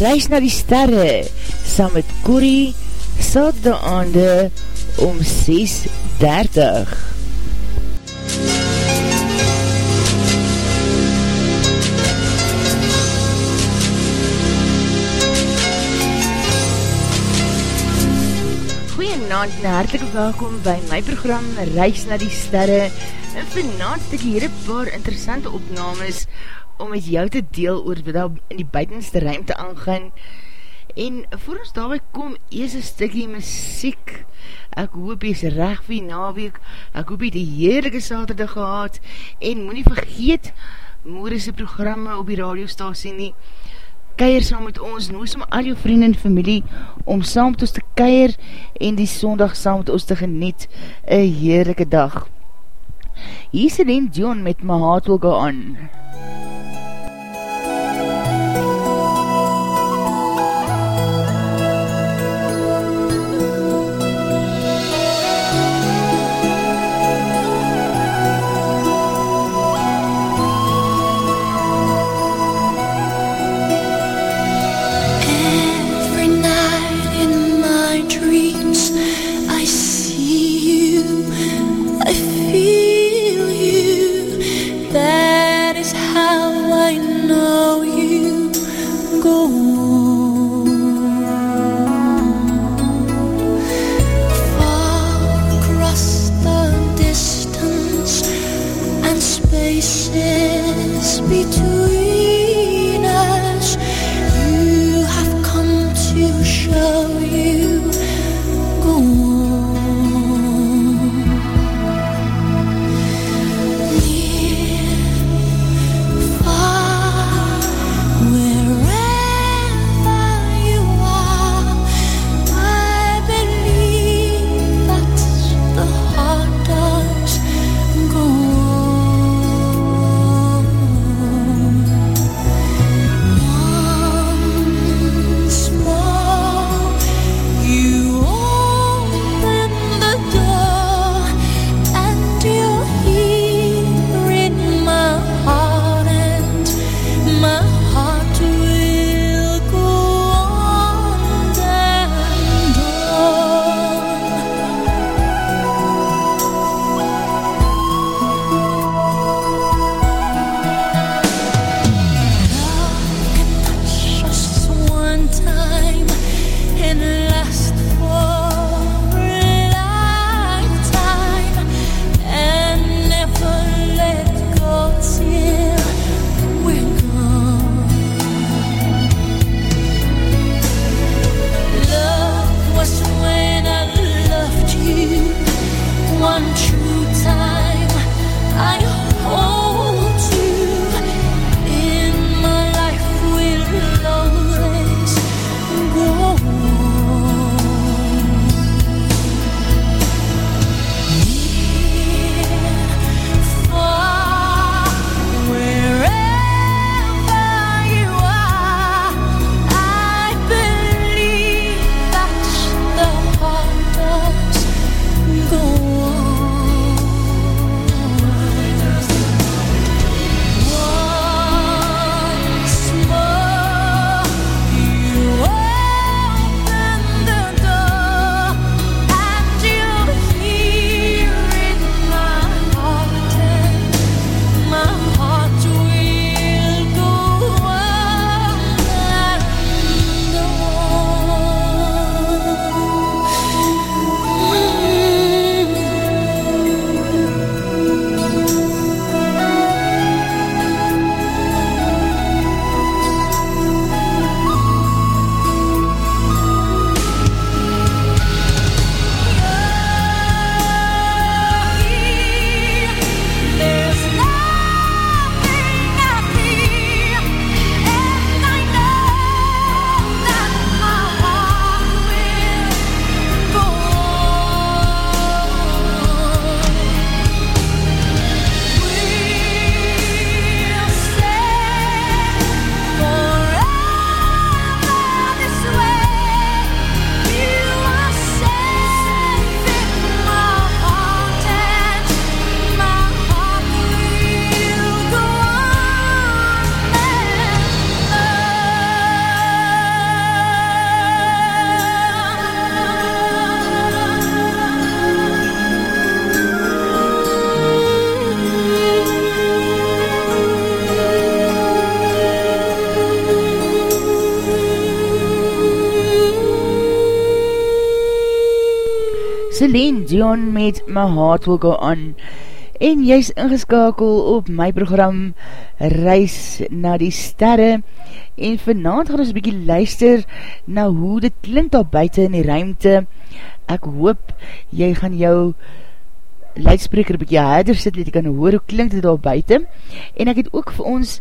Reis na die sterre, saam met Corrie, saterdag aande om 6.30. Goeienavond en hartelike welkom by my program Reis na die sterre en vanavond stik hier een paar interessante opnames om met jou te deel oor wat daar in die buitenste ruimte aangaan. En voor ons daarby kom, ees een stikkie muziek. Ek hoop jy is recht vir die naweek. Ek hoop jy die heerlijke saterdag gehad. En moet nie vergeet, moorisse programme op die radiostasie nie. Keier saam met ons, noos om al jou vriend en familie, om saam met ons te keier en die sondag saam met ons te geniet. Een heerlijke dag. Hier is Dion met My Heart Will Go On. MUZIEK Celine Dion met My Heart Will Go On. En jy is ingeskakel op my program Reis na die Sterre. En vanavond gaan ons bykie luister na hoe dit klink daar buiten in die ruimte. Ek hoop jy gaan jou luidspreker bykie harder sit, dat jy kan hoor hoe klink dit daar buiten. En ek het ook vir ons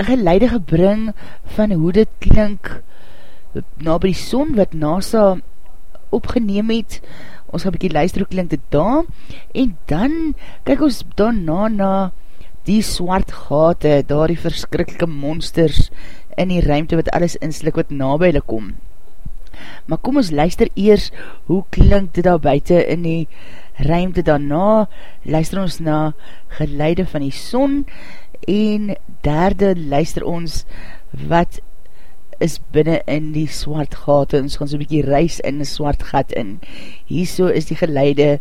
geleide gebring van hoe dit klink na by die son wat NASA opgeneem het, ons gaan bykie luister hoe klink dit daar, en dan kyk ons daarna na die swart gate, daar die verskrikkelike monsters in die ruimte wat alles inslik wat na by hulle kom. Maar kom ons luister eers hoe klink dit daar buiten in die ruimte daarna, luister ons na geleide van die son, en derde luister ons wat is binnen in die swart gat, ons gaan so'n bykie reis in die swart gat in. Hierso is die geleide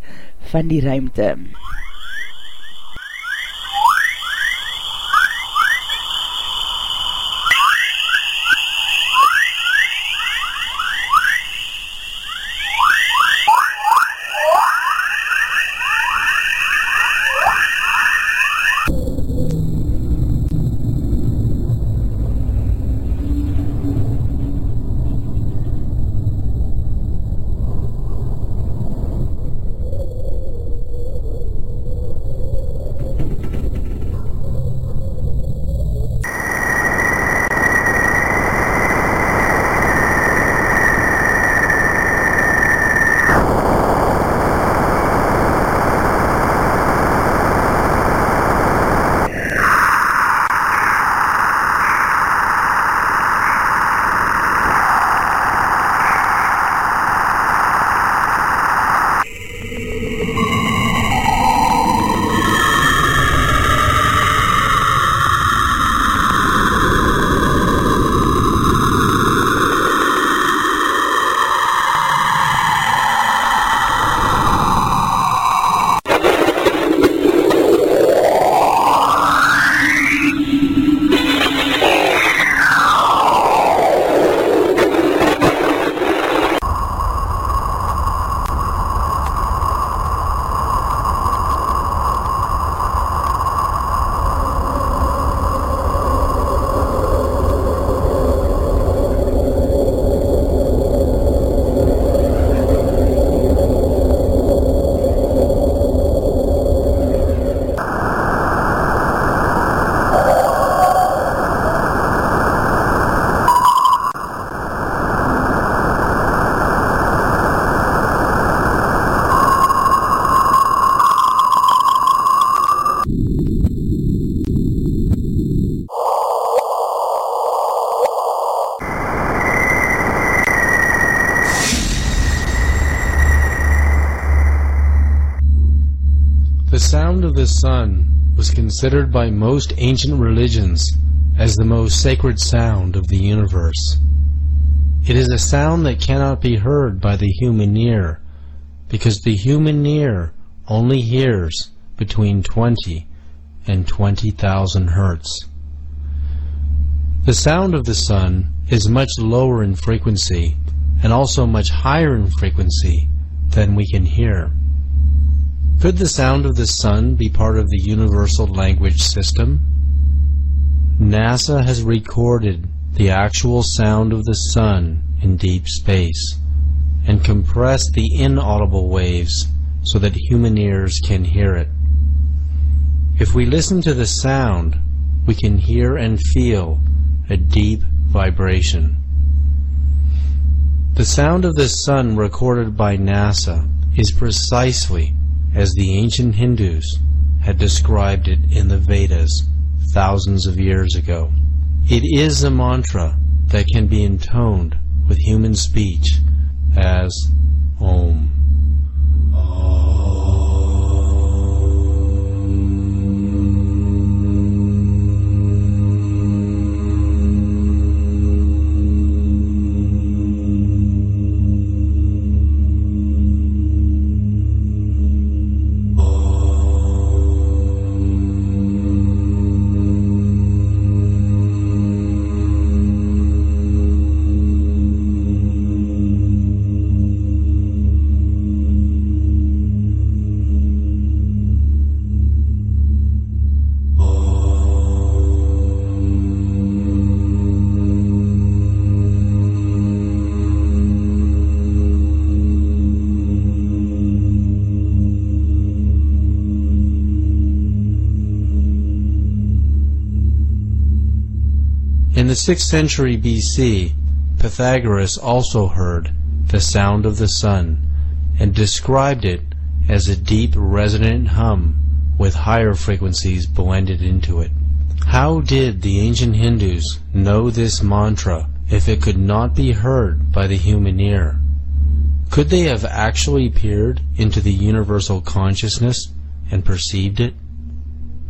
van die ruimte. MUZIEK considered by most ancient religions as the most sacred sound of the universe. It is a sound that cannot be heard by the human ear, because the human ear only hears between 20 and 20,000 hertz. The sound of the sun is much lower in frequency and also much higher in frequency than we can hear. Could the sound of the sun be part of the universal language system? NASA has recorded the actual sound of the sun in deep space and compressed the inaudible waves so that human ears can hear it. If we listen to the sound, we can hear and feel a deep vibration. The sound of the sun recorded by NASA is precisely as the ancient Hindus had described it in the Vedas thousands of years ago. It is a mantra that can be intoned with human speech as Om. In the 6th century BC, Pythagoras also heard the sound of the sun and described it as a deep resonant hum with higher frequencies blended into it. How did the ancient Hindus know this mantra if it could not be heard by the human ear? Could they have actually peered into the universal consciousness and perceived it?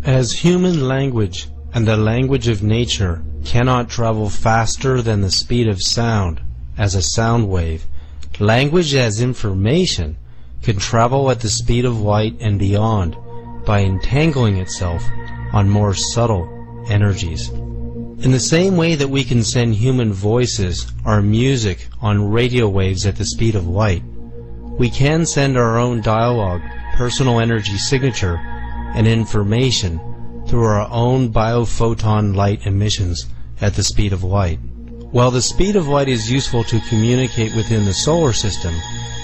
As human language and the language of nature cannot travel faster than the speed of sound as a sound wave, language as information can travel at the speed of light and beyond by entangling itself on more subtle energies. In the same way that we can send human voices or music on radio waves at the speed of light, we can send our own dialogue, personal energy signature, and information through our own biophoton light emissions at the speed of light. While the speed of light is useful to communicate within the solar system,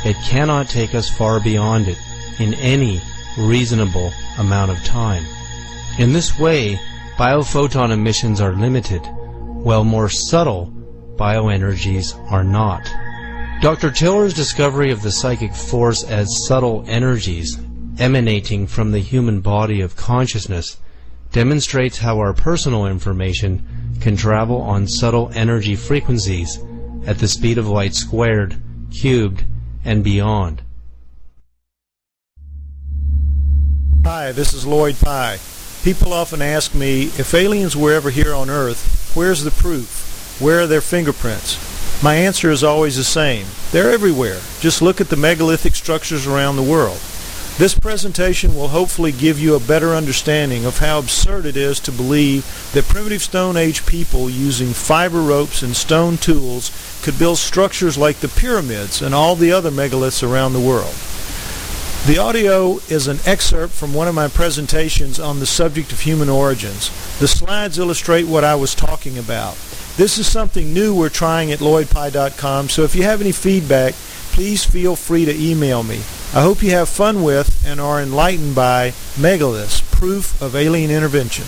it cannot take us far beyond it in any reasonable amount of time. In this way, biophoton emissions are limited, while more subtle bioenergies are not. Dr. Tiller's discovery of the psychic force as subtle energies emanating from the human body of consciousness demonstrates how our personal information can travel on subtle energy frequencies at the speed of light squared, cubed, and beyond. Hi, this is Lloyd Pye. People often ask me if aliens were ever here on Earth, where's the proof? Where are their fingerprints? My answer is always the same. They're everywhere. Just look at the megalithic structures around the world. This presentation will hopefully give you a better understanding of how absurd it is to believe that primitive Stone Age people using fiber ropes and stone tools could build structures like the pyramids and all the other megaliths around the world. The audio is an excerpt from one of my presentations on the subject of human origins. The slides illustrate what I was talking about. This is something new we're trying at lloydpye.com, so if you have any feedback, please feel free to email me. I hope you have fun with and are enlightened by megaliths, proof of alien intervention.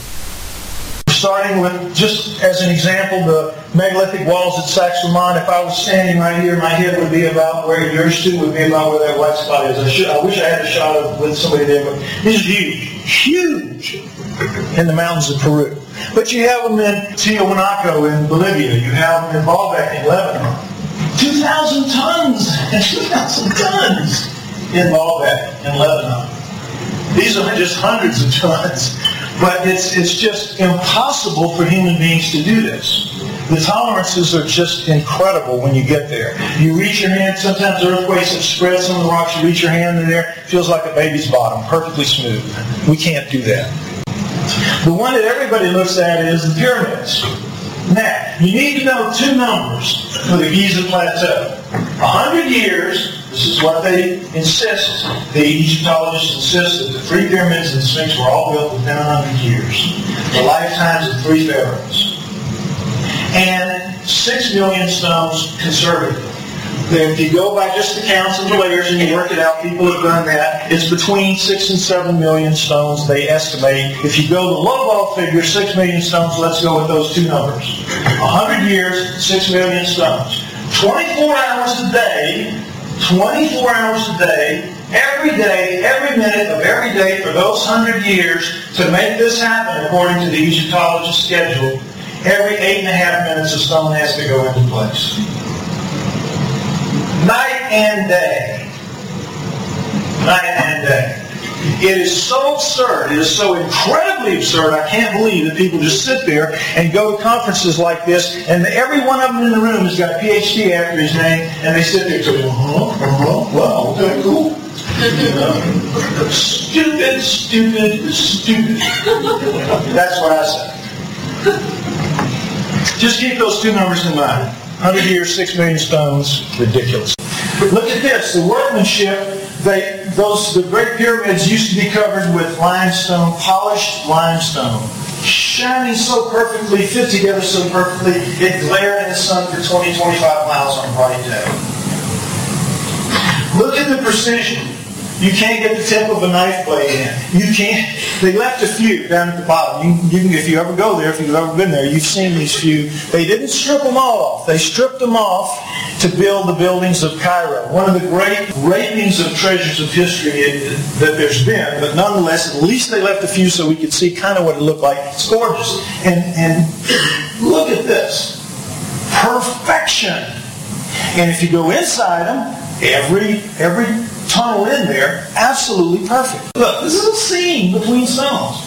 Starting with, just as an example, the megalithic walls at Sacsayhuaman, if I was standing right here, my head would be about where yours stood would be about where that white spot is. I, should, I wish I had a shot of with somebody there, but these are huge, huge in the mountains of Peru. But you have them in Tiahuanaco in Bolivia. You have them in Baalbek in Lebanon. 2,000 tons! 2,000 tons in Baalbek in Lebanon. These are just hundreds of tons. But it's, it's just impossible for human beings to do this. The tolerances are just incredible when you get there. You reach your hand, sometimes earthquakes have spread some of the rocks, you reach your hand in there, feels like a baby's bottom, perfectly smooth. We can't do that. The one that everybody looks at is the pyramids. Now, you need to know two numbers for the Giza Plateau. A hundred years, this is what they insist, the Egyptologists insist that the three pyramids and Sphinx were all built within a hundred years. The lifetimes of three pharaohs. And six million stones conservatively. If you go by just the counts of the layers and you work it out, people have done that. It's between six and seven million stones they estimate. If you go the lowball figure, six million stones, let's go with those two numbers. A hundred years, six million stones. 24 hours a day, 24 hours a day, every day, every minute of every day for those hundred years to make this happen according to the Egyptologist schedule, every eight and a half minutes a stone has to go into place night and day. Night and day. It is so absurd. It is so incredibly absurd. I can't believe that people just sit there and go to conferences like this, and every one of them in the room has got a PhD after his name, and they sit there going, uh-huh, uh-huh, wow, okay, cool. stupid, stupid, stupid. That's what I say. Just keep those two numbers in mind. 100 years, 6 million stones, ridiculous. Look at this, the workmanship, they, those, the Great Pyramids used to be covered with limestone, polished limestone, shining so perfectly, fit together so perfectly, it glared in the sun for 20, 25 miles on a bright day. Look at the precision. You can't get the tip of a knife blade in. You can't. They left a few down at the bottom. You, you if you ever go there, if you've ever been there, you've seen these few. They didn't strip them all off. They stripped them off to build the buildings of Cairo. One of the great rapings of treasures of history that there's been, but nonetheless, at least they left a few so we could see kind of what it looked like. It's gorgeous. And, and look at this. Perfection. And if you go inside them, every, every tunnel in there, absolutely perfect. Look, this is a seam between stones.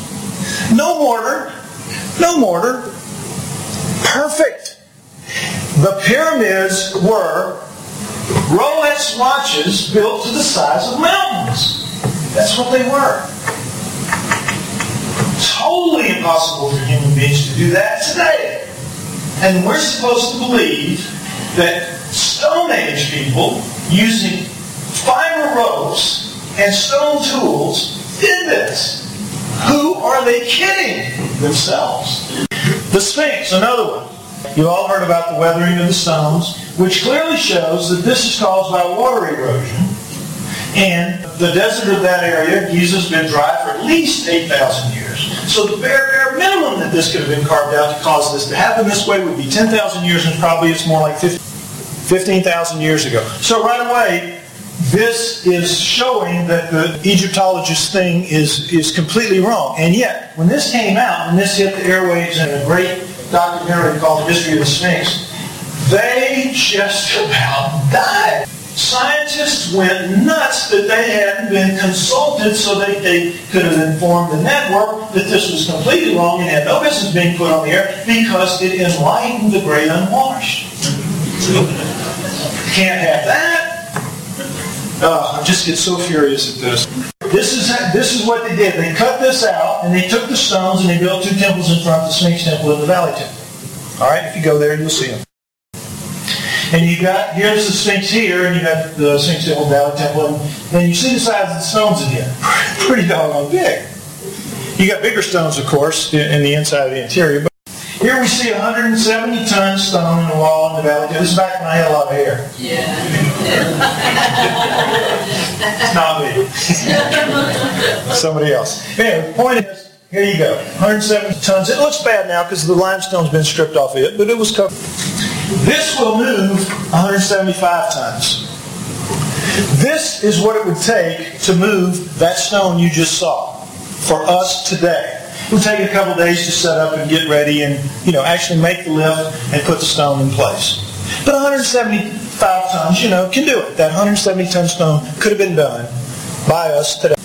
No mortar, no mortar, perfect. The pyramids were Rolex watches built to the size of mountains. That's what they were. Totally impossible for human beings to do that today. And we're supposed to believe that Stone Age people using fiber ropes and stone tools did this. Who are they kidding? Themselves. The Sphinx, another one. You've all heard about the weathering of the stones, which clearly shows that this is caused by water erosion. And the desert of that area, Giza's been dry for at least 8,000 years. So the bare, bare minimum that this could have been carved out to cause this to happen this way would be 10,000 years, and probably it's more like 15,000 years ago. So right away, this is showing that the Egyptologist thing is, is completely wrong. And yet, when this came out, when this hit the airwaves in a great documentary called The Mystery of the Sphinx, they just about died. Scientists went nuts that they hadn't been consulted so that they could have informed the network that this was completely wrong and had no business being put on the air because it enlightened the great unwashed. Can't have that. Uh, I just get so furious at this. This is this is what they did. They cut this out and they took the stones and they built two temples in front the Sphinx Temple and the Valley Temple. All right, if you go there, you'll see them. And you got here's the Sphinx here, and you got the Sphinx Temple, Valley Temple, and then you see the size of the stones again. Pretty doggone big. You got bigger stones, of course, in the inside of the interior. Here we see 170 ton stone in the wall in the valley. This is back when I had a lot of hair. Yeah. it's not me. Somebody else. Anyway, the point is, here you go. 170 tons. It looks bad now because the limestone's been stripped off of it, but it was covered. This will move 175 tons. This is what it would take to move that stone you just saw for us today. It would take a couple days to set up and get ready and, you know, actually make the lift and put the stone in place. But 175 tons, you know, can do it. That 170 ton stone could have been done by us today.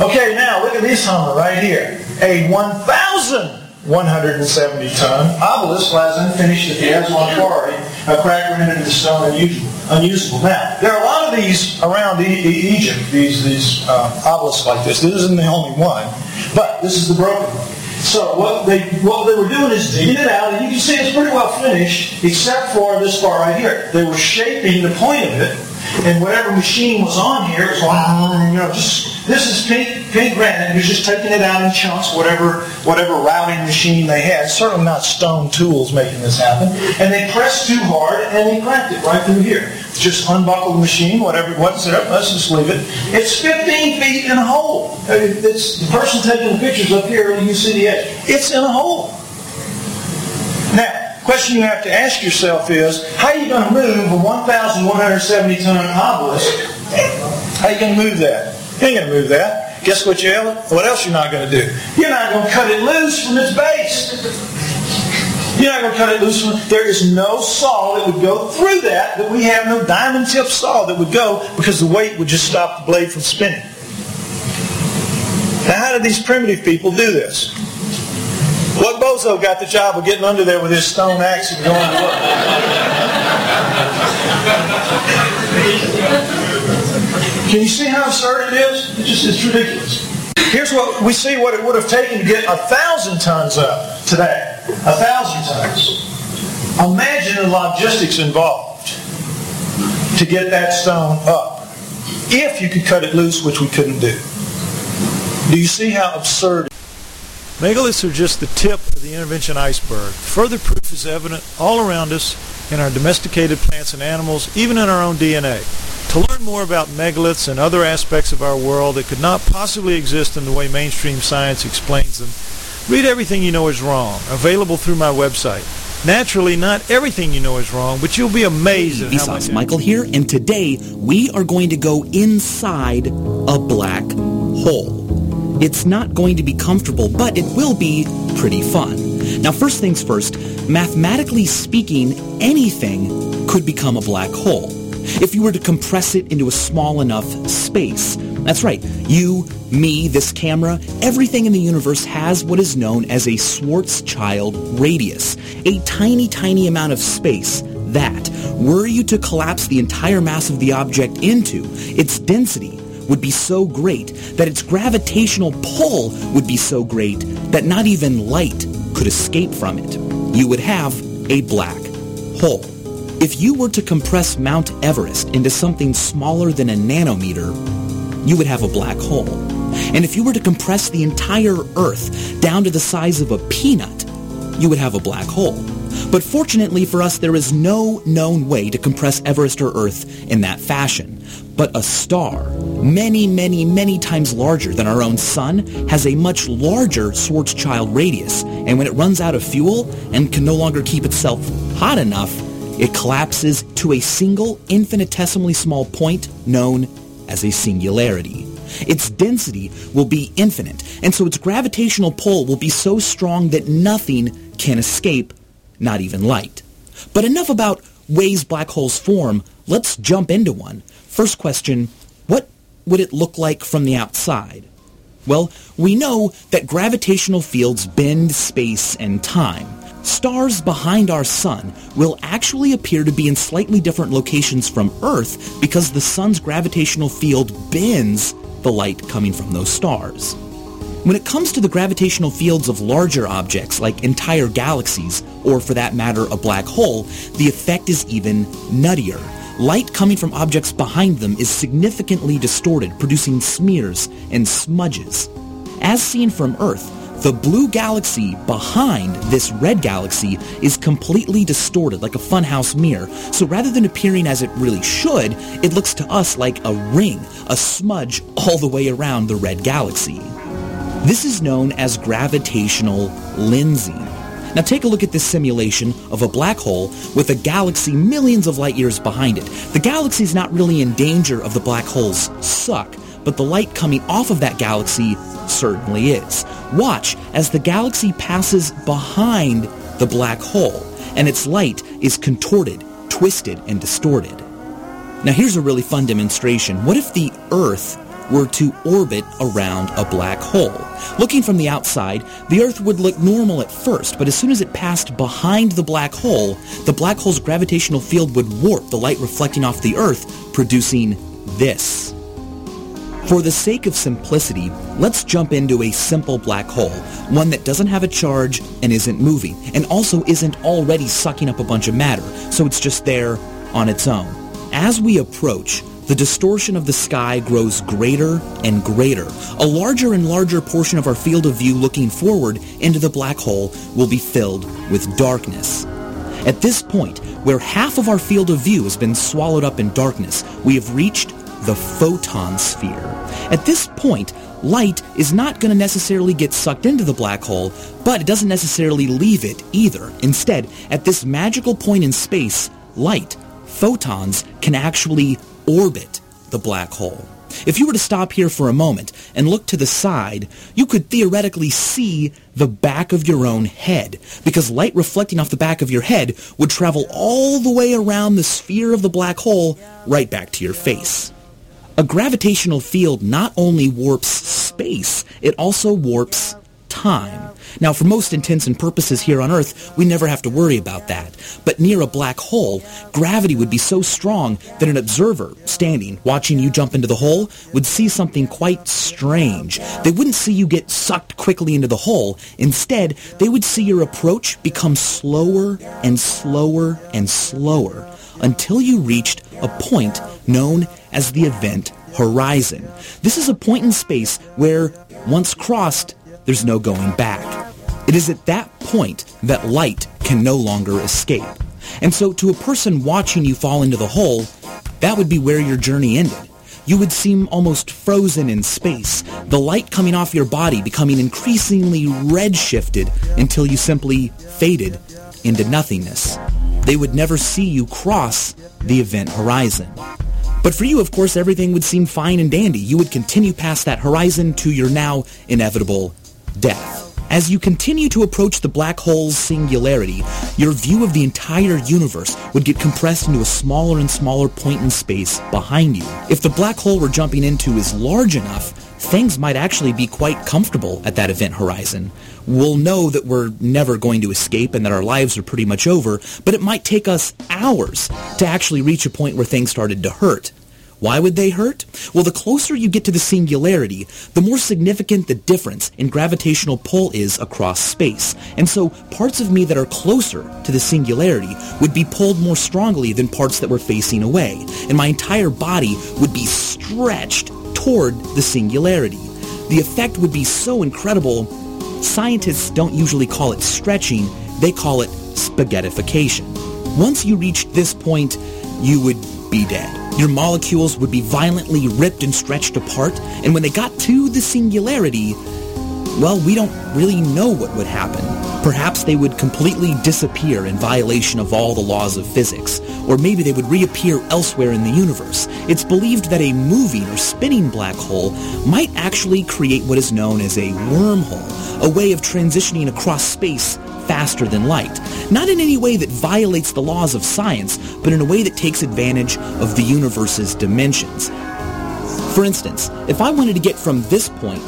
Okay, now look at this Hummer right here. A 1,170 ton obelisk lies unfinished at the Aswan Quarry, a crack rendered the stone unusable. unusable. Now, there are a lot of these around e- e- Egypt, these, these uh, obelisks like this. This isn't the only one, but this is the broken one. So what they what they were doing is digging it out, and you can see it's pretty well finished, except for this part right here. They were shaping the point of it, and whatever machine was on here, was ah, you know, just this is pink pink granite. You're just taking it out in chunks, whatever whatever routing machine they had. Certainly not stone tools making this happen. And they pressed too hard, and they cracked it right through here. Just unbuckle the machine, whatever, what's up, let's just leave it. It's 15 feet in a hole. Uh, it's the person taking the pictures up here, you see the edge. It's in a hole. Now, question you have to ask yourself is, how are you going to move a 1,170 ton obelisk? How are you going to move that? You ain't going to move that. Guess what, you What else you're not going to do? You're not going to cut it loose from its base. You're not going to cut it loose. There is no saw that would go through that, that we have no diamond tip saw that would go because the weight would just stop the blade from spinning. Now, how did these primitive people do this? What bozo got the job of getting under there with his stone axe and going to look? Can you see how absurd it is? It's just it's ridiculous. Here's what we see what it would have taken to get a thousand tons up today. A thousand times. Imagine the logistics involved to get that stone up. If you could cut it loose, which we couldn't do. Do you see how absurd? Megaliths are just the tip of the intervention iceberg. Further proof is evident all around us in our domesticated plants and animals, even in our own DNA. To learn more about megaliths and other aspects of our world that could not possibly exist in the way mainstream science explains them, read Everything You Know Is Wrong, available through my website. Naturally, not everything you know is wrong, but you'll be amazed at how much... Michael here, and today we are going to go inside a black hole. It's not going to be comfortable, but it will be pretty fun. Now, first things first, mathematically speaking, anything could become a black hole if you were to compress it into a small enough space. That's right. You, me, this camera, everything in the universe has what is known as a Schwarzschild radius, a tiny, tiny amount of space that, were you to collapse the entire mass of the object into, its density would be so great that its gravitational pull would be so great that not even light could escape from it. You would have a black hole. If you were to compress Mount Everest into something smaller than a nanometer, you would have a black hole. And if you were to compress the entire Earth down to the size of a peanut, you would have a black hole. But fortunately for us, there is no known way to compress Everest or Earth in that fashion. But a star, many, many, many times larger than our own sun, has a much larger Schwarzschild radius. And when it runs out of fuel and can no longer keep itself hot enough, it collapses to a single infinitesimally small point known as a singularity. Its density will be infinite, and so its gravitational pull will be so strong that nothing can escape, not even light. But enough about ways black holes form. Let's jump into one. First question, what would it look like from the outside? Well, we know that gravitational fields bend space and time. Stars behind our sun will actually appear to be in slightly different locations from Earth because the sun's gravitational field bends the light coming from those stars. When it comes to the gravitational fields of larger objects like entire galaxies, or for that matter a black hole, the effect is even nuttier. Light coming from objects behind them is significantly distorted, producing smears and smudges. As seen from Earth, the blue galaxy behind this red galaxy is completely distorted like a funhouse mirror. So rather than appearing as it really should, it looks to us like a ring, a smudge all the way around the red galaxy. This is known as gravitational lensing. Now take a look at this simulation of a black hole with a galaxy millions of light years behind it. The galaxy is not really in danger of the black hole's suck, but the light coming off of that galaxy certainly is. Watch as the galaxy passes behind the black hole, and its light is contorted, twisted, and distorted. Now here's a really fun demonstration. What if the Earth were to orbit around a black hole. Looking from the outside, the Earth would look normal at first, but as soon as it passed behind the black hole, the black hole's gravitational field would warp the light reflecting off the Earth, producing this. For the sake of simplicity, let's jump into a simple black hole, one that doesn't have a charge and isn't moving, and also isn't already sucking up a bunch of matter, so it's just there on its own. As we approach, the distortion of the sky grows greater and greater. A larger and larger portion of our field of view looking forward into the black hole will be filled with darkness. At this point, where half of our field of view has been swallowed up in darkness, we have reached the photon sphere. At this point, light is not going to necessarily get sucked into the black hole, but it doesn't necessarily leave it either. Instead, at this magical point in space, light, photons, can actually orbit the black hole. If you were to stop here for a moment and look to the side, you could theoretically see the back of your own head, because light reflecting off the back of your head would travel all the way around the sphere of the black hole right back to your face. A gravitational field not only warps space, it also warps time. Now, for most intents and purposes here on Earth, we never have to worry about that. But near a black hole, gravity would be so strong that an observer standing, watching you jump into the hole, would see something quite strange. They wouldn't see you get sucked quickly into the hole. Instead, they would see your approach become slower and slower and slower until you reached a point known as the event horizon. This is a point in space where, once crossed, there's no going back. It is at that point that light can no longer escape. And so to a person watching you fall into the hole, that would be where your journey ended. You would seem almost frozen in space, the light coming off your body becoming increasingly redshifted until you simply faded into nothingness. They would never see you cross the event horizon. But for you, of course, everything would seem fine and dandy. You would continue past that horizon to your now inevitable death. As you continue to approach the black hole's singularity, your view of the entire universe would get compressed into a smaller and smaller point in space behind you. If the black hole we're jumping into is large enough, things might actually be quite comfortable at that event horizon. We'll know that we're never going to escape and that our lives are pretty much over, but it might take us hours to actually reach a point where things started to hurt. Why would they hurt? Well, the closer you get to the singularity, the more significant the difference in gravitational pull is across space. And so parts of me that are closer to the singularity would be pulled more strongly than parts that were facing away. And my entire body would be stretched toward the singularity. The effect would be so incredible, scientists don't usually call it stretching, they call it spaghettification. Once you reached this point, you would be dead. Your molecules would be violently ripped and stretched apart, and when they got to the singularity, well, we don't really know what would happen. Perhaps they would completely disappear in violation of all the laws of physics, or maybe they would reappear elsewhere in the universe. It's believed that a moving or spinning black hole might actually create what is known as a wormhole, a way of transitioning across space faster than light. Not in any way that violates the laws of science, but in a way that takes advantage of the universe's dimensions. For instance, if I wanted to get from this point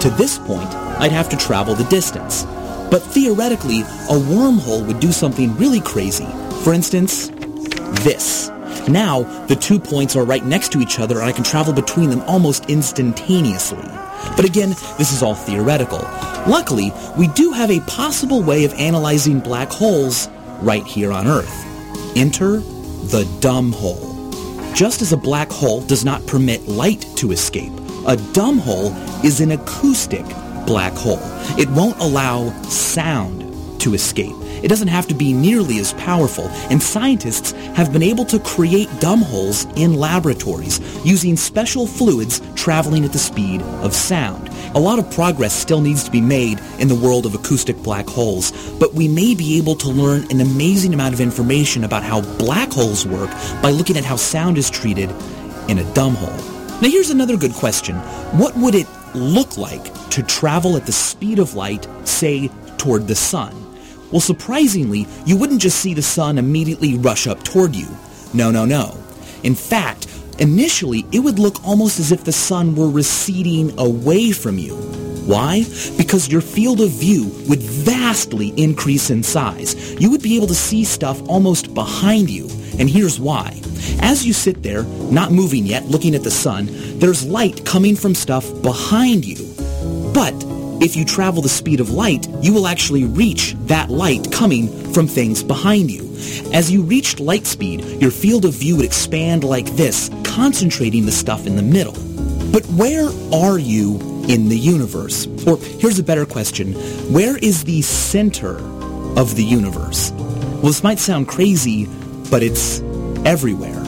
to this point, I'd have to travel the distance. But theoretically, a wormhole would do something really crazy. For instance, this. Now, the two points are right next to each other and I can travel between them almost instantaneously. But again, this is all theoretical. Luckily, we do have a possible way of analyzing black holes right here on Earth. Enter the dumb hole. Just as a black hole does not permit light to escape, a dumb hole is an acoustic black hole. It won't allow sound to escape. It doesn't have to be nearly as powerful, and scientists have been able to create dumb holes in laboratories using special fluids traveling at the speed of sound. A lot of progress still needs to be made in the world of acoustic black holes, but we may be able to learn an amazing amount of information about how black holes work by looking at how sound is treated in a dumb hole. Now here's another good question. What would it look like to travel at the speed of light, say, toward the sun? Well, surprisingly, you wouldn't just see the sun immediately rush up toward you. No, no, no. In fact, initially, it would look almost as if the sun were receding away from you. Why? Because your field of view would vastly increase in size. You would be able to see stuff almost behind you. And here's why. As you sit there, not moving yet, looking at the sun, there's light coming from stuff behind you. But if you travel the speed of light, you will actually reach that light coming from things behind you. As you reached light speed, your field of view would expand like this, concentrating the stuff in the middle. But where are you in the universe? Or here's a better question. Where is the center of the universe? Well, this might sound crazy, but it's everywhere.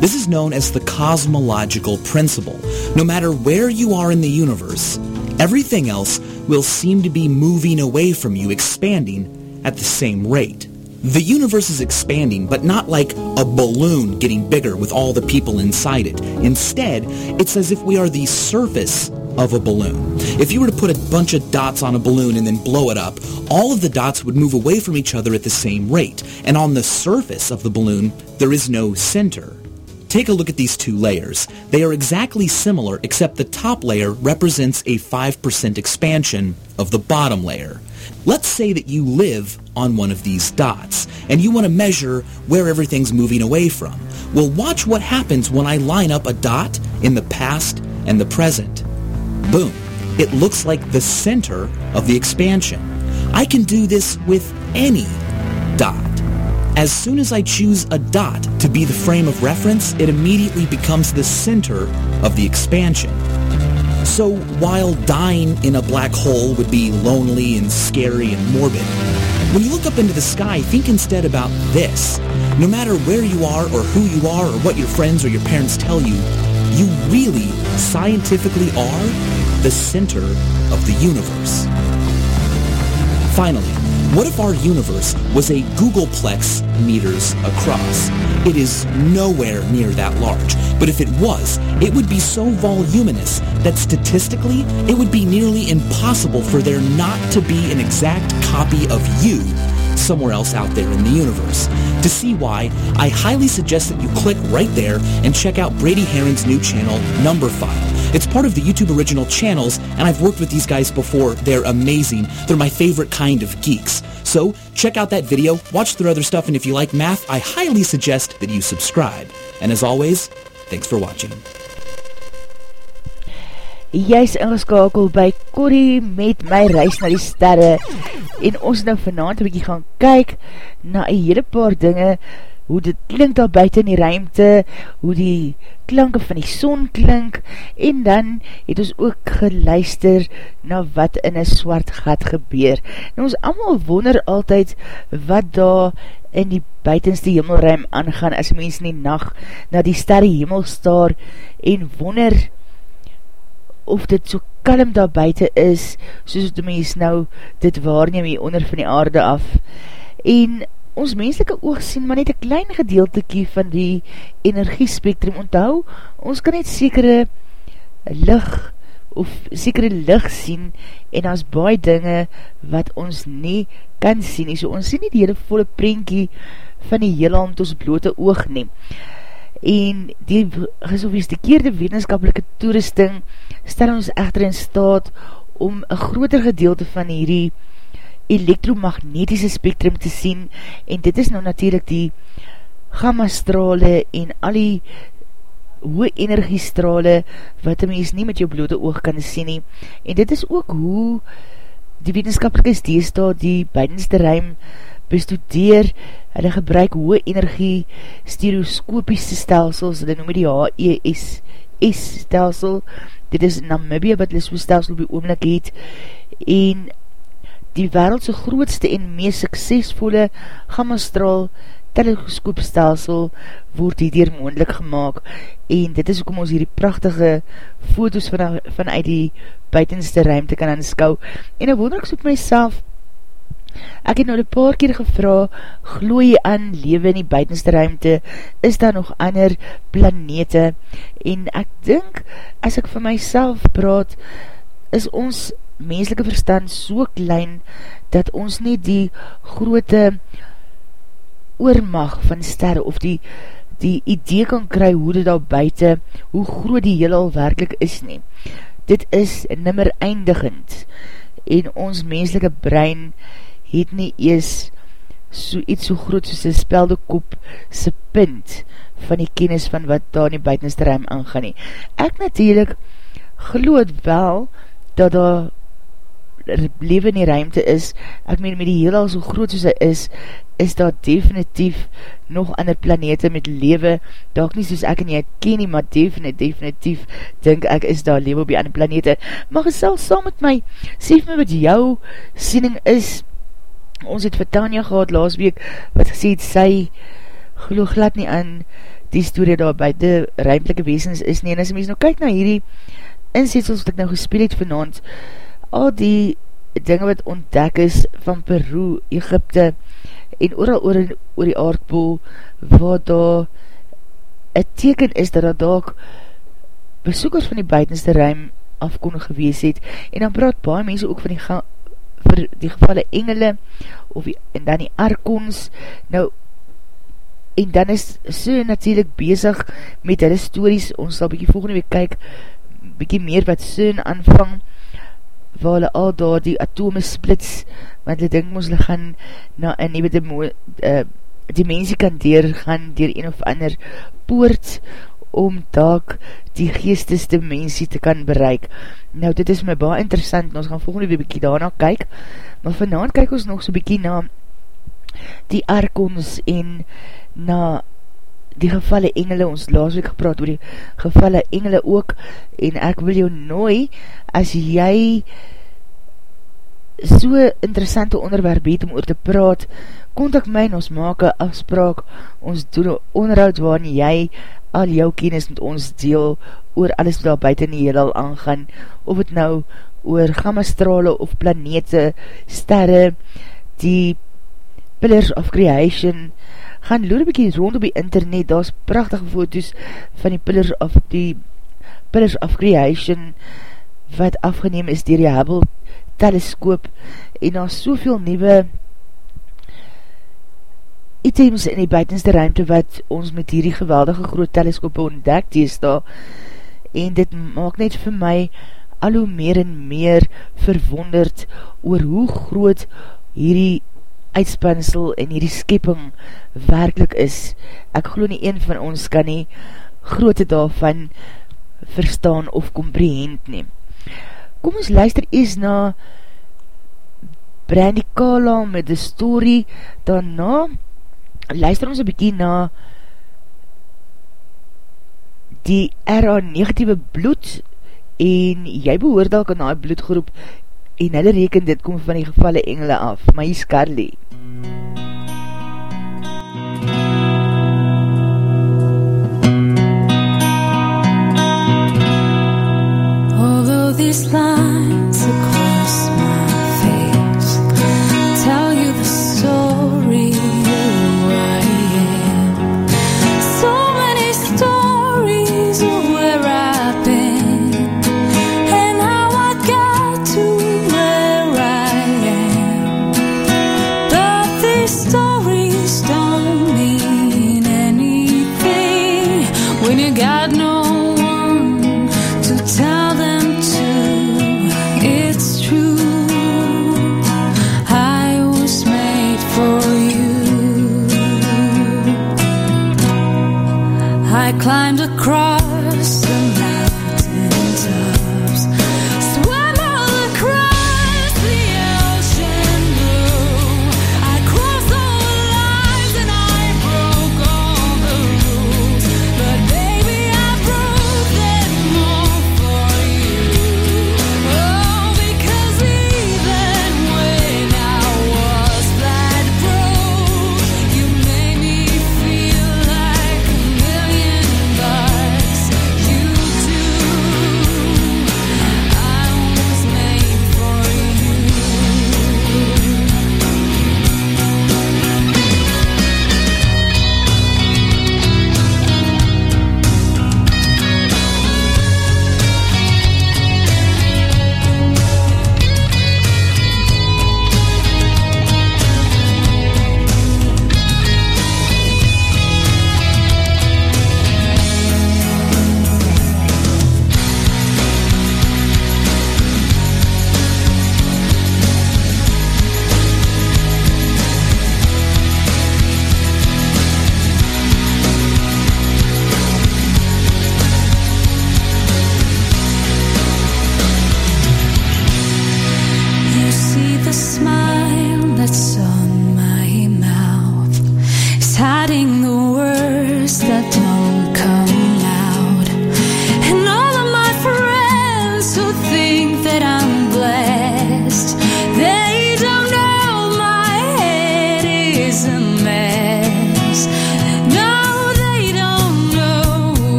This is known as the cosmological principle. No matter where you are in the universe, everything else will seem to be moving away from you, expanding at the same rate. The universe is expanding, but not like a balloon getting bigger with all the people inside it. Instead, it's as if we are the surface of a balloon. If you were to put a bunch of dots on a balloon and then blow it up, all of the dots would move away from each other at the same rate. And on the surface of the balloon, there is no center. Take a look at these two layers. They are exactly similar except the top layer represents a 5% expansion of the bottom layer. Let's say that you live on one of these dots and you want to measure where everything's moving away from. Well, watch what happens when I line up a dot in the past and the present. Boom. It looks like the center of the expansion. I can do this with any dot. As soon as I choose a dot to be the frame of reference, it immediately becomes the center of the expansion. So while dying in a black hole would be lonely and scary and morbid, When you look up into the sky, think instead about this. No matter where you are or who you are or what your friends or your parents tell you, you really scientifically are the center of the universe. Finally, what if our universe was a googolplex meters across? It is nowhere near that large, but if it was, it would be so voluminous that statistically it would be nearly impossible for there not to be an exact copy of you somewhere else out there in the universe. To see why, I highly suggest that you click right there and check out Brady Haran's new channel, Numberphile. It's part of the YouTube original channels, and I've worked with these guys before. They're amazing. They're my favorite kind of geeks. So check out that video, watch their other stuff, and if you like math, I highly suggest that you subscribe. And as always, thanks for watching. Jy is ingeskakel by Corrie met my reis na die sterre en ons nou vanavond een bykie gaan kyk na een hele paar dinge hoe dit klink daar buiten in die ruimte, hoe die klanke van die son klink, en dan het ons ook geluister na wat in een swart gat gebeur. En ons allemaal wonder altyd wat daar in die buitenste hemelruim aangaan, as mens in die nacht na die sterre hemel staar, en wonder of dit so kalm daar buiten is, soos die mens nou dit waarneem hier onder van die aarde af. En ons menselike oog sien maar net een klein gedeeltekie van die energiespektrum onthou, ons kan net sekere lig of sekere lig sien en as baie dinge wat ons nie kan sien, so ons sien nie die hele volle prentjie van die hele om ons blote oog neem. En die gesofistikeerde wetenskapelike toerusting stel ons echter in staat om een groter gedeelte van hierdie elektromagnetiese spektrum te sien en dit is nou natuurlijk die gamma-strale en al die hoë energiestrale wat een mens nie met jou blote oog kan sien nie. En dit is ook hoe die wetenskapelike steesta die buitenste ruim bestudeer, hulle gebruik hoë energie stereoskopiese stelsels, hulle noem die HES stelsel, dit is Namibia wat hulle so stelsel op die oomlik het, en die wereldse grootste en meest suksesvolle gammastraal teleskoopstelsel word hierdier moendlik gemaakt en dit is ook om ons hierdie prachtige foto's van, vanuit die buitenste ruimte kan aanskou. En ek wonder ek soek myself ek het nou die paar keer gevra glooi aan lewe in die buitenste ruimte? Is daar nog ander planete? En ek dink as ek vir myself praat is ons menselike verstand so klein, dat ons nie die groote oormag van sterre, of die, die idee kan kry hoe dit al buiten, hoe groot die heel al werkelijk is nie. Dit is nimmer eindigend, en ons menselike brein het nie ees so iets so groot soos een spelde kop se punt van die kennis van wat daar in die buitenste ruim aangaan nie. Ek natuurlijk geloot wel dat daar leven in die ruimte is, ek meen met die heel al so groot soos hy is, is daar definitief nog ander planete met lewe, daak nie soos ek en jy ken nie, maar definitief, definitief, denk ek is daar lewe op die ander planete, maar gesel saam met my, sê my wat jou siening is, ons het vir Tanja gehad laas week, wat gesê het, sy geloof glad nie aan die story daar die ruimtelike weesens is nie, en as mys nou kyk na hierdie insetsels wat ek nou gespeel het vanavond, al die dinge wat ontdek is van Peru, Egypte en ooral oor, oor die aardbol waar daar een teken is dat daar besoekers van die buitenste ruim afkonde gewees het. En dan praat baie mense ook van die vir die gevalle engele of die, en dan die arkons nou en dan is so natuurlijk bezig met hulle stories, ons sal bykie volgende week kyk bykie meer wat so aanvang waar hulle al daar die atome splits, want hulle denk moes hulle gaan na een nieuwe demo, uh, dimensie kan deur gaan dier een of ander poort om taak die geestesdimensie te kan bereik. Nou dit is my baie interessant, ons gaan volgende week bykie daarna kyk, maar vanavond kyk ons nog so bykie na die arkons en na die gevalle engele, ons laas week gepraat oor die gevalle engele ook, en ek wil jou nooi, as jy so interessante onderwerp het om oor te praat, kontak my en ons maak een afspraak, ons doen een onderhoud waarin jy al jou kennis met ons deel oor alles wat daar buiten die heelal aangaan, of het nou oor gammastrale of planete, sterre, die Pillars of Creation, gaan loer een bykie rond op die internet, daar is prachtige foto's van die Pillars of, die Pillars of Creation, wat afgeneem is dier die Hubble teleskoop, en daar soveel nieuwe items in die buitenste ruimte wat ons met hierdie geweldige groot teleskoop ontdekt is daar, en dit maak net vir my al hoe meer en meer verwonderd oor hoe groot hierdie uitspansel en hierdie skepping werkelijk is. Ek geloof nie een van ons kan nie groote daarvan verstaan of comprehend neem. Kom ons luister ees na Brandy Kala met die story, daarna luister ons een bykie na die RA negatieve bloed en jy behoort al kan na die bloedgroep en hulle reken dit kom van die gevalle engele af, hier is Carly. Although these lines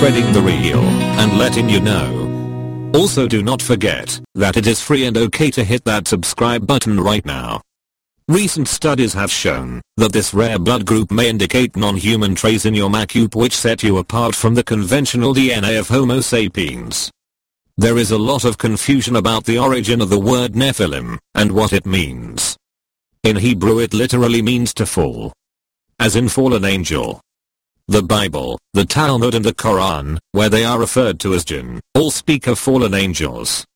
spreading the real and letting you know. Also do not forget that it is free and okay to hit that subscribe button right now. Recent studies have shown that this rare blood group may indicate non-human traits in your MacUp which set you apart from the conventional DNA of Homo sapiens. There is a lot of confusion about the origin of the word Nephilim and what it means. In Hebrew it literally means to fall. As in fallen angel. The Bible, the Talmud and the Quran, where they are referred to as jinn, all speak of fallen angels.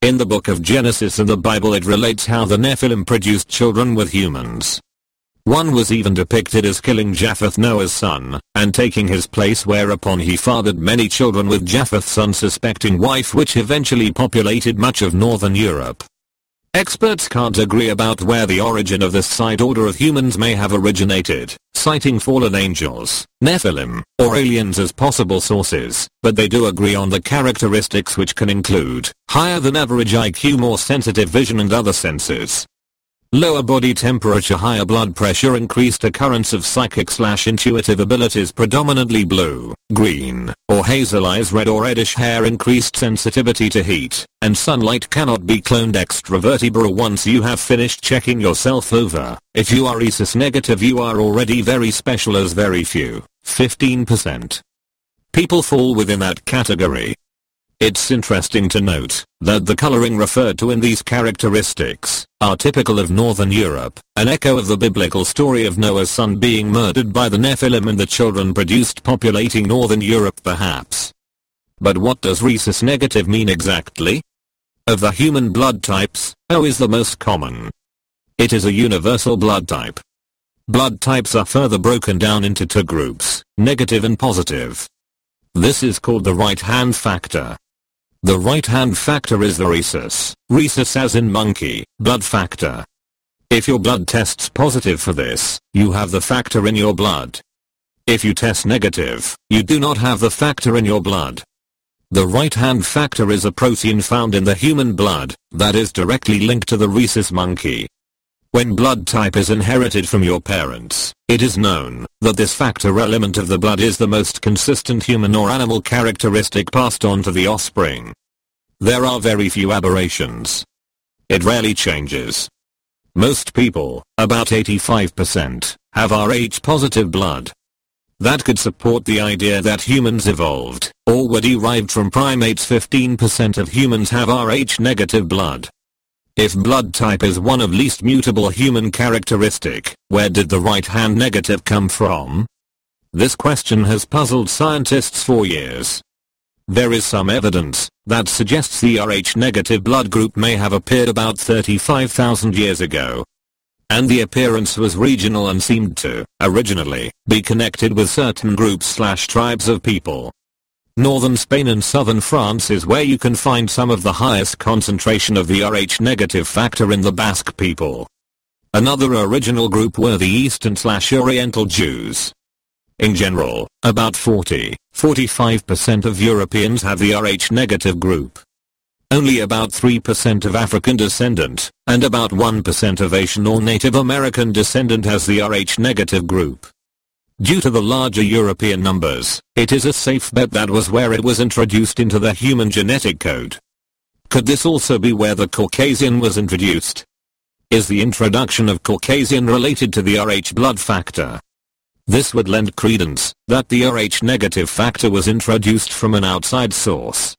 In the book of Genesis and the Bible it relates how the Nephilim produced children with humans. One was even depicted as killing Japheth Noah's son, and taking his place whereupon he fathered many children with Japheth's unsuspecting wife which eventually populated much of northern Europe. Experts can't agree about where the origin of this side order of humans may have originated, citing fallen angels, Nephilim, or aliens as possible sources, but they do agree on the characteristics which can include higher than average IQ more sensitive vision and other senses. Lower body temperature higher blood pressure increased occurrence of psychic slash intuitive abilities predominantly blue, green, or hazel eyes red or reddish hair increased sensitivity to heat, and sunlight cannot be cloned extravertebra once you have finished checking yourself over. If you are rhesus negative you are already very special as very few, 15%. People fall within that category. It's interesting to note that the coloring referred to in these characteristics are typical of Northern Europe, an echo of the biblical story of Noah's son being murdered by the Nephilim and the children produced populating Northern Europe perhaps. But what does rhesus negative mean exactly? Of the human blood types, O is the most common. It is a universal blood type. Blood types are further broken down into two groups, negative and positive. This is called the right hand factor. The right hand factor is the rhesus, rhesus as in monkey, blood factor. If your blood tests positive for this, you have the factor in your blood. If you test negative, you do not have the factor in your blood. The right hand factor is a protein found in the human blood, that is directly linked to the rhesus monkey. When blood type is inherited from your parents, it is known that this factor element of the blood is the most consistent human or animal characteristic passed on to the offspring. There are very few aberrations. It rarely changes. Most people, about 85%, have Rh positive blood. That could support the idea that humans evolved, or were derived from primates 15% of humans have Rh negative blood. If blood type is one of least mutable human characteristic, where did the right hand negative come from? This question has puzzled scientists for years. There is some evidence that suggests the Rh negative blood group may have appeared about 35,000 years ago. And the appearance was regional and seemed to, originally, be connected with certain groups slash tribes of people. Northern Spain and southern France is where you can find some of the highest concentration of the Rh negative factor in the Basque people. Another original group were the Eastern slash Oriental Jews. In general, about 40-45% of Europeans have the Rh negative group. Only about 3% of African descendant, and about 1% of Asian or Native American descendant has the Rh negative group. Due to the larger European numbers, it is a safe bet that was where it was introduced into the human genetic code. Could this also be where the Caucasian was introduced? Is the introduction of Caucasian related to the Rh blood factor? This would lend credence that the Rh negative factor was introduced from an outside source.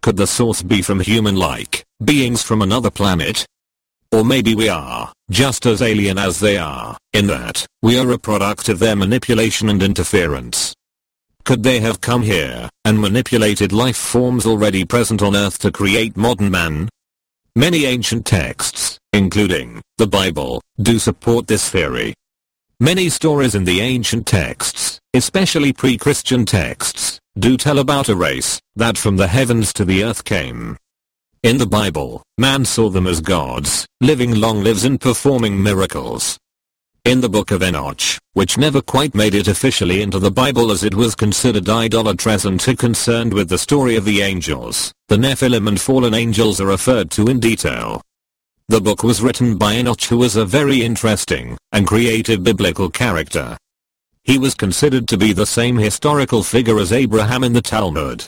Could the source be from human-like beings from another planet? Or maybe we are, just as alien as they are, in that, we are a product of their manipulation and interference. Could they have come here, and manipulated life forms already present on Earth to create modern man? Many ancient texts, including, the Bible, do support this theory. Many stories in the ancient texts, especially pre-Christian texts, do tell about a race, that from the heavens to the earth came, in the Bible, man saw them as gods, living long lives and performing miracles. In the book of Enoch, which never quite made it officially into the Bible as it was considered idolatrous and too concerned with the story of the angels, the Nephilim and fallen angels are referred to in detail. The book was written by Enoch who was a very interesting and creative biblical character. He was considered to be the same historical figure as Abraham in the Talmud.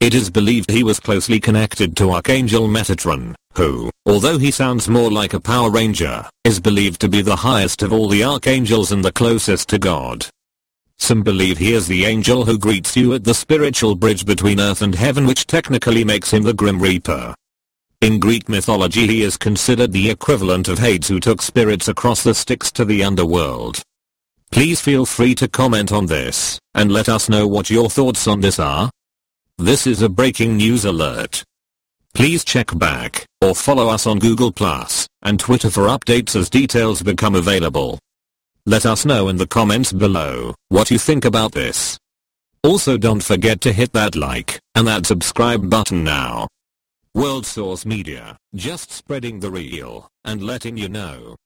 It is believed he was closely connected to Archangel Metatron, who, although he sounds more like a Power Ranger, is believed to be the highest of all the archangels and the closest to God. Some believe he is the angel who greets you at the spiritual bridge between earth and heaven which technically makes him the Grim Reaper. In Greek mythology he is considered the equivalent of Hades who took spirits across the Styx to the underworld. Please feel free to comment on this, and let us know what your thoughts on this are. This is a breaking news alert. Please check back, or follow us on Google Plus, and Twitter for updates as details become available. Let us know in the comments below, what you think about this. Also don't forget to hit that like, and that subscribe button now. World Source Media, just spreading the real, and letting you know.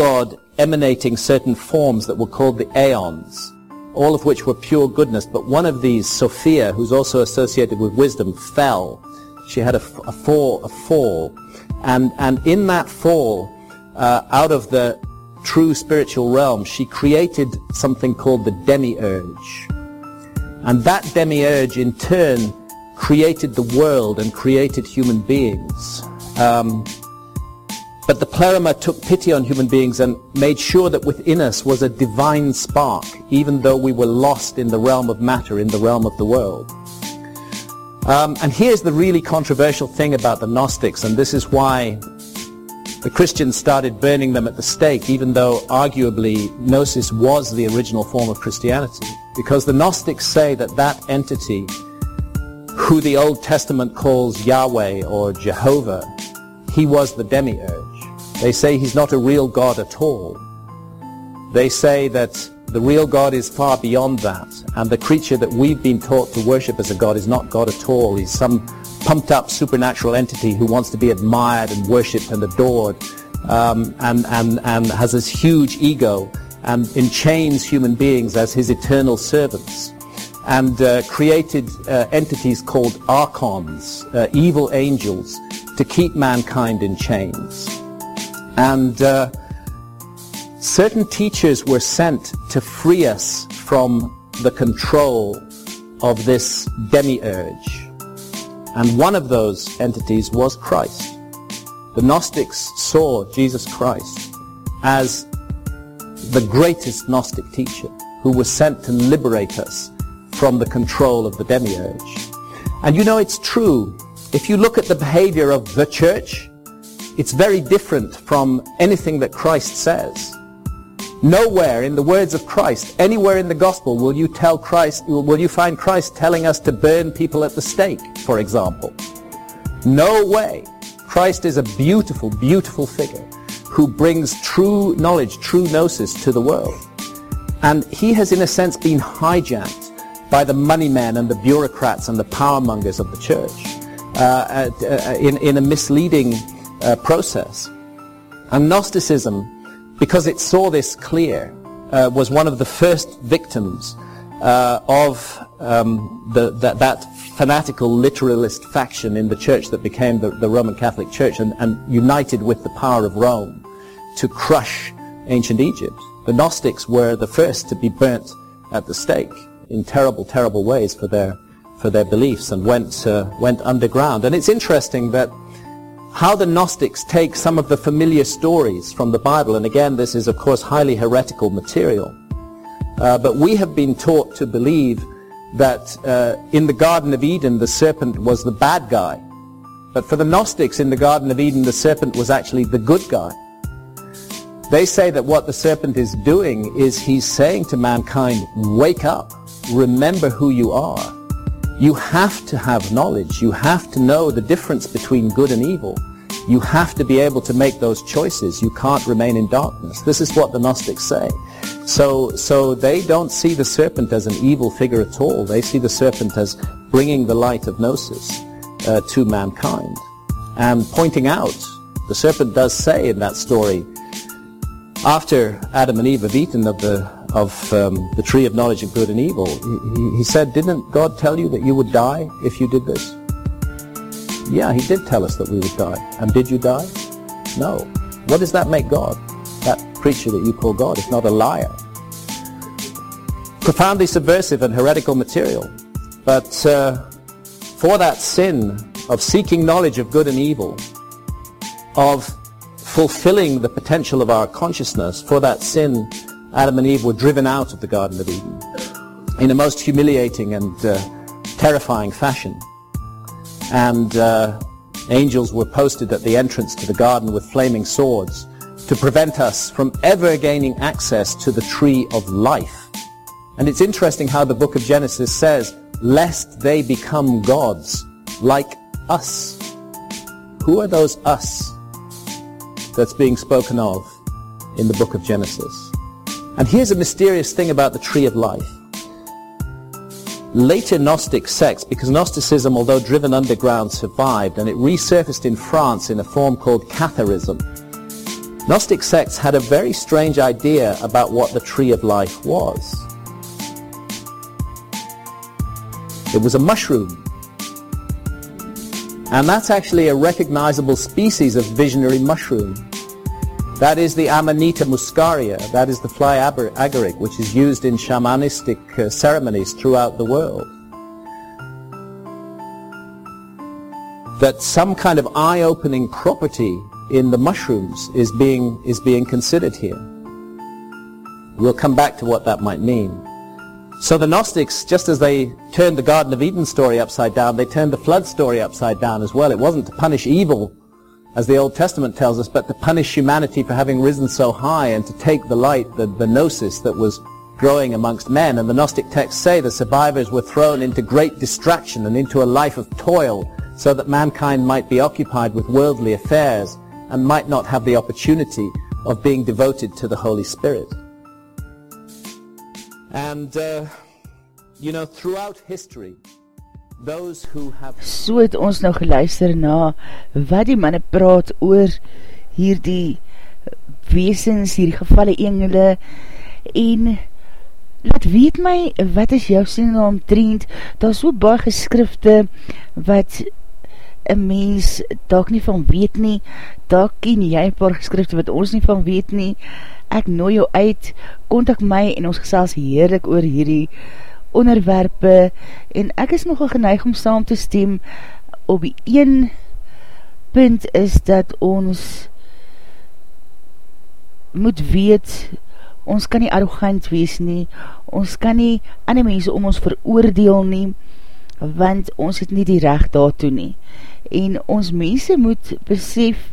God emanating certain forms that were called the aeons, all of which were pure goodness. But one of these, Sophia, who's also associated with wisdom, fell. She had a, a fall, a fall. And, and in that fall, uh, out of the true spiritual realm, she created something called the demiurge. And that demiurge in turn created the world and created human beings. Um, but the Pleroma took pity on human beings and made sure that within us was a divine spark, even though we were lost in the realm of matter, in the realm of the world. Um, and here's the really controversial thing about the Gnostics, and this is why the Christians started burning them at the stake, even though arguably Gnosis was the original form of Christianity. Because the Gnostics say that that entity, who the Old Testament calls Yahweh or Jehovah, he was the demiurge. They say he's not a real God at all. They say that the real God is far beyond that, and the creature that we've been taught to worship as a God is not God at all. He's some pumped up supernatural entity who wants to be admired and worshipped and adored, um, and, and, and has this huge ego and enchains human beings as his eternal servants and uh, created uh, entities called archons, uh, evil angels, to keep mankind in chains. And uh, certain teachers were sent to free us from the control of this demiurge. And one of those entities was Christ. The Gnostics saw Jesus Christ as the greatest Gnostic teacher who was sent to liberate us from the control of the demiurge. And you know, it's true. If you look at the behavior of the church, it's very different from anything that Christ says. Nowhere in the words of Christ, anywhere in the gospel will you tell Christ, will you find Christ telling us to burn people at the stake, for example. No way. Christ is a beautiful, beautiful figure who brings true knowledge, true gnosis to the world. And he has in a sense been hijacked by the money men and the bureaucrats and the power mongers of the church uh, uh, in, in a misleading uh, process. And Gnosticism, because it saw this clear, uh, was one of the first victims uh, of um, the, that, that fanatical literalist faction in the church that became the, the Roman Catholic Church and, and united with the power of Rome to crush ancient Egypt. The Gnostics were the first to be burnt at the stake in terrible, terrible ways for their for their beliefs and went uh, went underground. And it's interesting that how the Gnostics take some of the familiar stories from the Bible, and again, this is of course highly heretical material. Uh, but we have been taught to believe that uh, in the Garden of Eden the serpent was the bad guy. But for the Gnostics in the Garden of Eden the serpent was actually the good guy. They say that what the serpent is doing is he's saying to mankind, wake up, remember who you are. You have to have knowledge. You have to know the difference between good and evil. You have to be able to make those choices. You can't remain in darkness. This is what the Gnostics say. So, so they don't see the serpent as an evil figure at all. They see the serpent as bringing the light of gnosis uh, to mankind and pointing out. The serpent does say in that story, after Adam and Eve have eaten of the of um, the tree of knowledge of good and evil, he, he said, "Didn't God tell you that you would die if you did this?" Yeah, He did tell us that we would die. And did you die? No. What does that make God? That creature that you call God is not a liar. Profoundly subversive and heretical material. But uh, for that sin of seeking knowledge of good and evil, of fulfilling the potential of our consciousness, for that sin, Adam and Eve were driven out of the Garden of Eden in a most humiliating and uh, terrifying fashion. And uh, angels were posted at the entrance to the garden with flaming swords to prevent us from ever gaining access to the tree of life. And it's interesting how the book of Genesis says, lest they become gods like us. Who are those us that's being spoken of in the book of Genesis? And here's a mysterious thing about the tree of life. Later Gnostic sects, because Gnosticism, although driven underground, survived, and it resurfaced in France in a form called Catharism. Gnostic sects had a very strange idea about what the tree of life was. It was a mushroom. And that's actually a recognizable species of visionary mushroom. That is the Amanita muscaria. That is the fly agaric, which is used in shamanistic uh, ceremonies throughout the world. That some kind of eye-opening property in the mushrooms is being, is being considered here. We'll come back to what that might mean. So the Gnostics, just as they turned the Garden of Eden story upside down, they turned the flood story upside down as well. It wasn't to punish evil, as the Old Testament tells us, but to punish humanity for having risen so high and to take the light, the, the gnosis that was growing amongst men. And the Gnostic texts say the survivors were thrown into great distraction and into a life of toil so that mankind might be occupied with worldly affairs and might not have the opportunity of being devoted to the Holy Spirit. And, uh, you know, throughout history. So het ons nou geluister na wat die manne praat oor hierdie weesens, hierdie gevalle engele. En laat weet my wat is jou sien na omtrend, daar is so baie geskrifte wat een mens dalk nie van weet nie, dalk ken jy een paar geskrifte wat ons nie van weet nie, ek nooi jou uit, kontak my en ons gesels heerlik oor hierdie onderwerpe en ek is nogal geneig om saam te stem op die een punt is dat ons moet weet ons kan nie arrogant wees nie ons kan nie ander mense om ons veroordeel nie want ons het nie die recht daartoe nie. En ons mense moet besef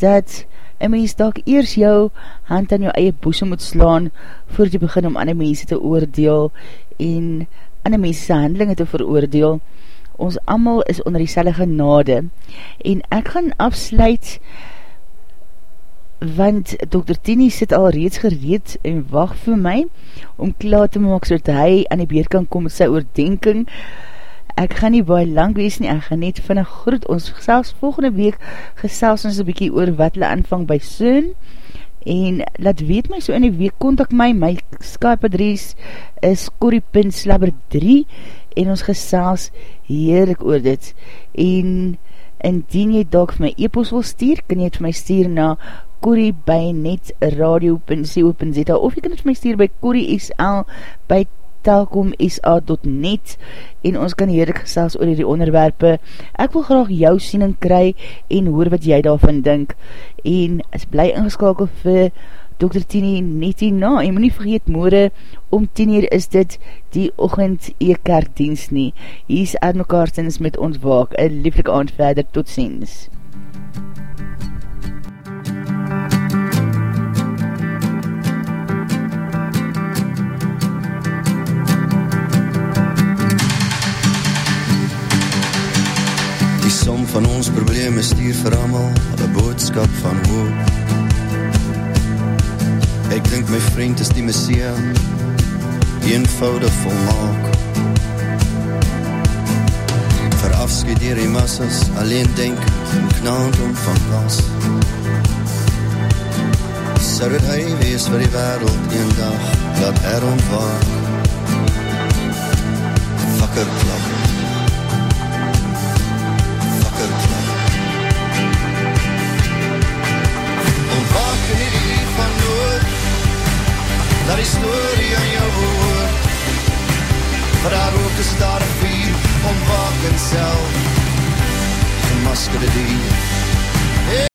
dat een mens dalk eers jou hand aan jou eie boese moet slaan voordat jy begin om ander mense te oordeel en ander mense handelinge te veroordeel. Ons amal is onder die selle genade en ek gaan afsluit want Dr. Tini sit al reeds gereed en wacht vir my om klaar te maak so dat hy aan die beer kan kom met sy oordenking ek gaan nie baie lang wees nie, ek gaan net vinnig groet, ons selfs volgende week gesels ons een bykie oor wat hulle aanvang by Soon, en laat weet my so in die week, kontak my, my Skype adres is corrie.slabber3, en ons gesels heerlik oor dit, en indien jy dalk vir my e-post wil stuur, kan jy het vir my stuur na corrie by netradio.co.za, of jy kan het vir my stuur by corriesl by telkomsa.net en ons kan heerlik gesels oor die onderwerpe. Ek wil graag jou siening kry en hoor wat jy daarvan dink en is bly ingeskakel vir Dr. Tini net hierna en moet nie vergeet moore om 10 uur is dit die ochend e-kerkdienst nie. Hier is Adno Karstens met ons waak. Een lieflik aand verder. Tot ziens. Van ons probleme stuur vir allemaal een boodskap van hoop. Ek dink my vriend is die Messia, eenvoudig volmaak. Verafskeid dier die massas, alleen denk en knaand om van pas. Sou het hy wees vir die wereld een dag, dat er ontwaak. Wakker klap. Afskillig fra noget Når historien jeg hovedet For der råbte Starfield om rocken selv Som masker det din